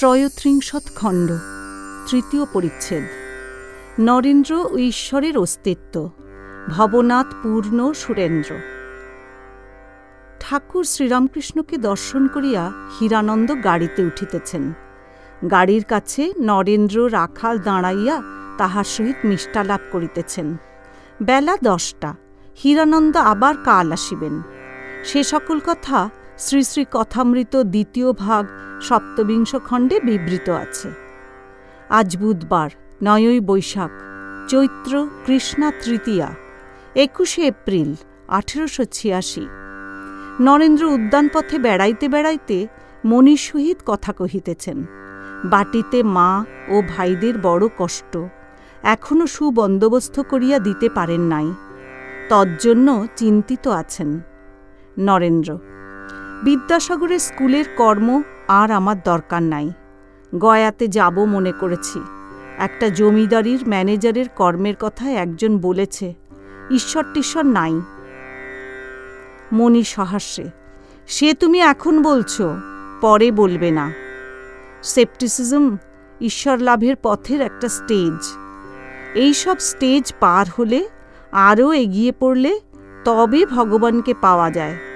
ত্রয়ত্রিংশৎ খণ্ড, তৃতীয় পরিচ্ছেদ। নরেন্দ্র ও ঈশ্বরের অস্তিত্ব, ভবনাথ পূর্ণ সুরেন্দ্র। ঠাকুর শ্রীরামকৃষ্ণকে দর্শন করিয়া হীরানন্দ গাড়িতে উঠিতেছেন। গাড়ির কাছে নরেন্দ্র রাখাল দাঁড়াইয়া তাহার সহিত মিষ্টালাপ করিতেছেন। বেলা দশটা, হীরানন্দ আবার কাল আসিবেন। সে সকল কথা শ্রী শ্রী কথামৃত দ্বিতীয় ভাগ সপ্তবিংশ খণ্ডে বিবৃত আছে। আজ বুধবার, নয়ই বৈশাখ, চৈত্র কৃষ্ণা তৃতীয়া, একুশে এপ্রিল, আঠেরোশো ছিয়াশি। নরেন্দ্র উদ্যানপথে বেড়াইতে বেড়াইতে মনির সহিত কথা কহিতেছেন, বাটিতে মা ও ভাইদের বড় কষ্ট এখনও সুবন্দোবস্ত করিয়া দিতে পারেন নাই, তজ্জন্য চিন্তিত আছেন। নরেন্দ্র বিদ্যাসাগরের স্কুলের কর্ম আর আমার দরকার নাই। গয়াতে যাব মনে করেছি। একটা জমিদারির ম্যানেজারের কর্মের কথা একজন বলেছে। ঈশ্বর টিশ্বর নাই। মনি সহাস্যে সে তুমি এখন বলছো, পরে বলবে না। সেপটিসিজম ঈশ্বর লাভের পথের একটা স্টেজ এই সব স্টেজ পার হলে আরও এগিয়ে পড়লে তবে ভগবানকে পাওয়া যায়।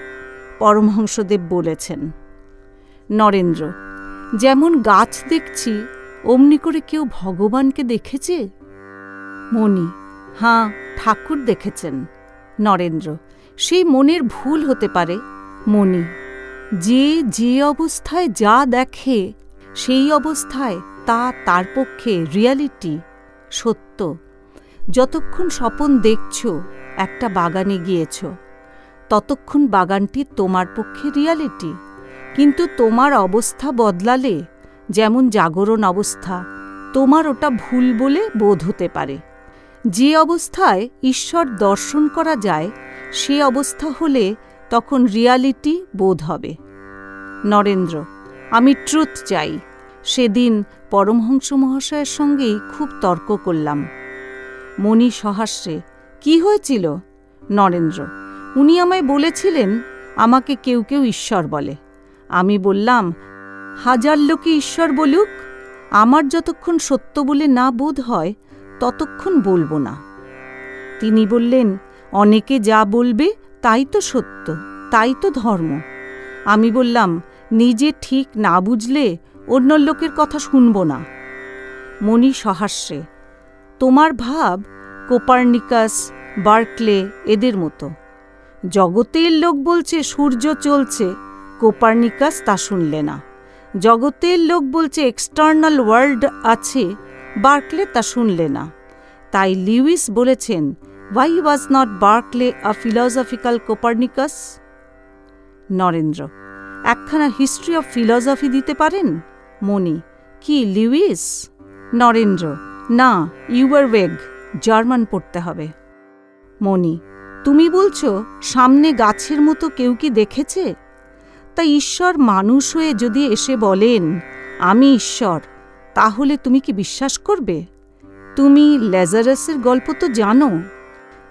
পরমহংসদেব বলেছেন, নরেন্দ্র, যেমন গাছ দেখছি, অমনি করে কেউ ভগবানকে দেখেছে? মণি, হাঁ, ঠাকুর দেখেছেন, নরেন্দ্র, সেই মনের ভুল হতে পারে, মণি, যে যে অবস্থায় যা দেখে, সেই অবস্থায় তা তার পক্ষে রিয়ালিটি, সত্য। যতক্ষণ স্বপন দেখছ, একটা বাগানে গিয়েছ ততক্ষণ বাগানটি তোমার পক্ষে রিয়ালিটি কিন্তু তোমার অবস্থা বদলালে, যেমন জাগরণ অবস্থা, তোমার ওটা ভুল বলে বোধ হতে পারে। যে অবস্থায় ঈশ্বর দর্শন করা যায়, সে অবস্থা হলে তখন রিয়ালিটি বোধ হবে। নরেন্দ্র, আমি ট্রুথ চাই। সেদিন পরমহংস মহাশয়ের সঙ্গেই খুব তর্ক করলাম। মণি সহাস্যে, কি হয়েছিল? নরেন্দ্র উনি আমায় বলেছিলেন, আমাকে কেউ কেউ ঈশ্বর বলে। আমি বললাম, হাজার লোকে ঈশ্বর বলুক, আমার যতক্ষণ সত্য বলে না বোধ হয়, ততক্ষণ বলব না। তিনি বললেন, অনেকে যা বলবে, তাই তো সত্য, তাই তো ধর্ম। আমি বললাম, নিজে ঠিক না বুঝলে অন্য লোকের কথা শুনব না। মণি সহাস্যে তোমার ভাব কোপার্নিকাস, বার্কলে, এদের মতো। জগতের লোক বলছে, সূর্য চলছে। কোপার্নিকাস তা শুনলে না। জগতের লোক বলছে, এক্সটার্নাল ওয়ার্ল্ড আছে। বার্কলে তা শুনলে না। তাই লিউইস বলেছেন why was not Berkeley a philosophical Copernicus Narendra, একখানা হিস্ট্রি অফ ফিলসফি দিতে পারেন? মণি, কি, লিউইস? নরেন্দ্র, না ইউয়ারওয়েগ জার্মান পড়তে হবে। মণি তুমি বলছো, সামনে গাছের মতো কেউ কি দেখেছে? তা ঈশ্বর মানুষ হয়ে যদি এসে বলেন, আমি ঈশ্বর তাহলে তুমি কি বিশ্বাস করবে? তুমি ল্যাজারাসের গল্প তো জানো।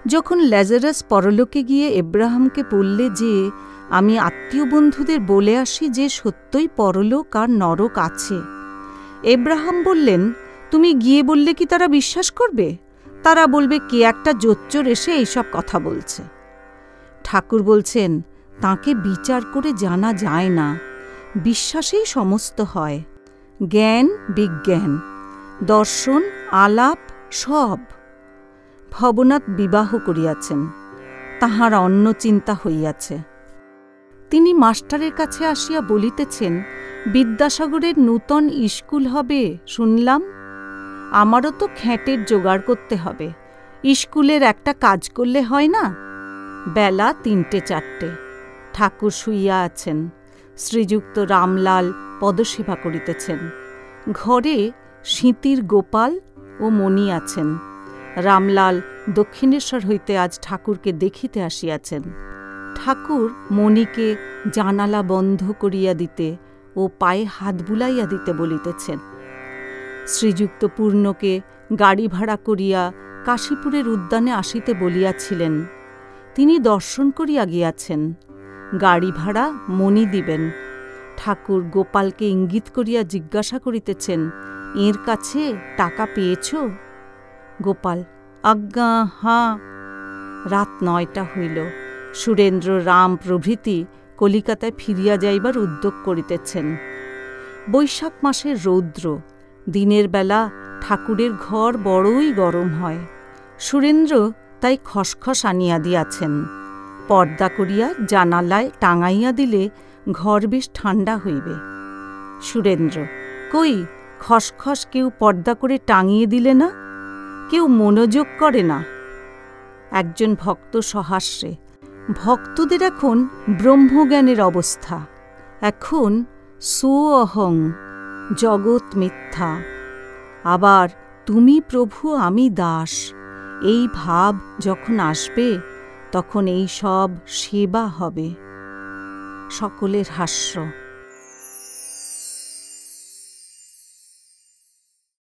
যখন ল্যাজারাস পরলোকে গিয়ে এব্রাহামকে বললে যে, আমি আত্মীয় বন্ধুদের বলে আসি যে সত্যই পরলোক আর নরক আছে এব্রাহাম বললেন, তুমি গিয়ে বললে কি তারা বিশ্বাস করবে? তারা বলবে, কে একটা জোচ্চর এসে এইসব কথা বলছে? ঠাকুর বলছেন, তাকে বিচার করে জানা যায় না। বিশ্বাসেই সমস্ত হয়। জ্ঞান, বিজ্ঞান, দর্শন, আলাপ, সব। ভবনাথ বিবাহ করিয়াছেন। তাহার অন্য চিন্তা হইয়াছে। তিনি মাস্টারের কাছে আসিয়া বলিতেছেন, বিদ্যাসাগরের নূতন স্কুল হবে, শুনলাম? আমারও তো খ্যাটের জোগাড় করতে হবে। স্কুলের একটা কাজ করলে হয় না? বেলা তিনটে চারটে। ঠাকুর শুইয়া আছেন। শ্রীযুক্ত রামলাল পদসেবা করিতেছেন। ঘরে শীতির গোপাল ও মণি আছেন। রামলাল দক্ষিণেশ্বর হইতে আজ ঠাকুরকে দেখিতে আসিয়াছেন। ঠাকুর মণিকে জানালা বন্ধ করিয়া দিতে ও পায়ে হাত বুলাইয়া দিতে বলিতেছেন। শ্রীযুক্ত পূর্ণকে গাড়ি ভাড়া করিয়া কাশীপুরের উদ্যানে আসিতে বলিয়াছিলেন। তিনি দর্শন করিয়া গিয়াছেন। গাড়ি ভাড়া মণি দিবেন। ঠাকুর গোপালকে ইঙ্গিত করিয়া জিজ্ঞাসা করিতেছেন, এর কাছে টাকা পেয়েছ? গোপাল, আজ্ঞা, হাঁ। রাত নয়টা হইল। সুরেন্দ্র রাম প্রভৃতি কলিকাতায় ফিরিয়া যাইবার উদ্যোগ করিতেছেন। বৈশাখ মাসের রৌদ্র দিনের বেলা ঠাকুরের ঘর বড়ই গরম হয়। সুরেন্দ্র তাই খসখস আনিয়া দিয়াছেন। পর্দা করিয়া জানালায় টাঙাইয়া দিলে ঘর বেশ ঠান্ডা হইবে। সুরেন্দ্র, কই, খসখস কেউ পর্দা করে টাঙিয়ে দিলে না? কেউ মনোযোগ করে না? একজন ভক্ত সহাস্যে ভক্তদের এখন ব্রহ্মজ্ঞানের অবস্থা। এখন সোঅহং জগৎ মিথ্যা। আবার, তুমি প্রভু, আমি দাস। এই ভাব যখন আসবে, তখন এই সব সেবা হবে। সকলের হাস্য।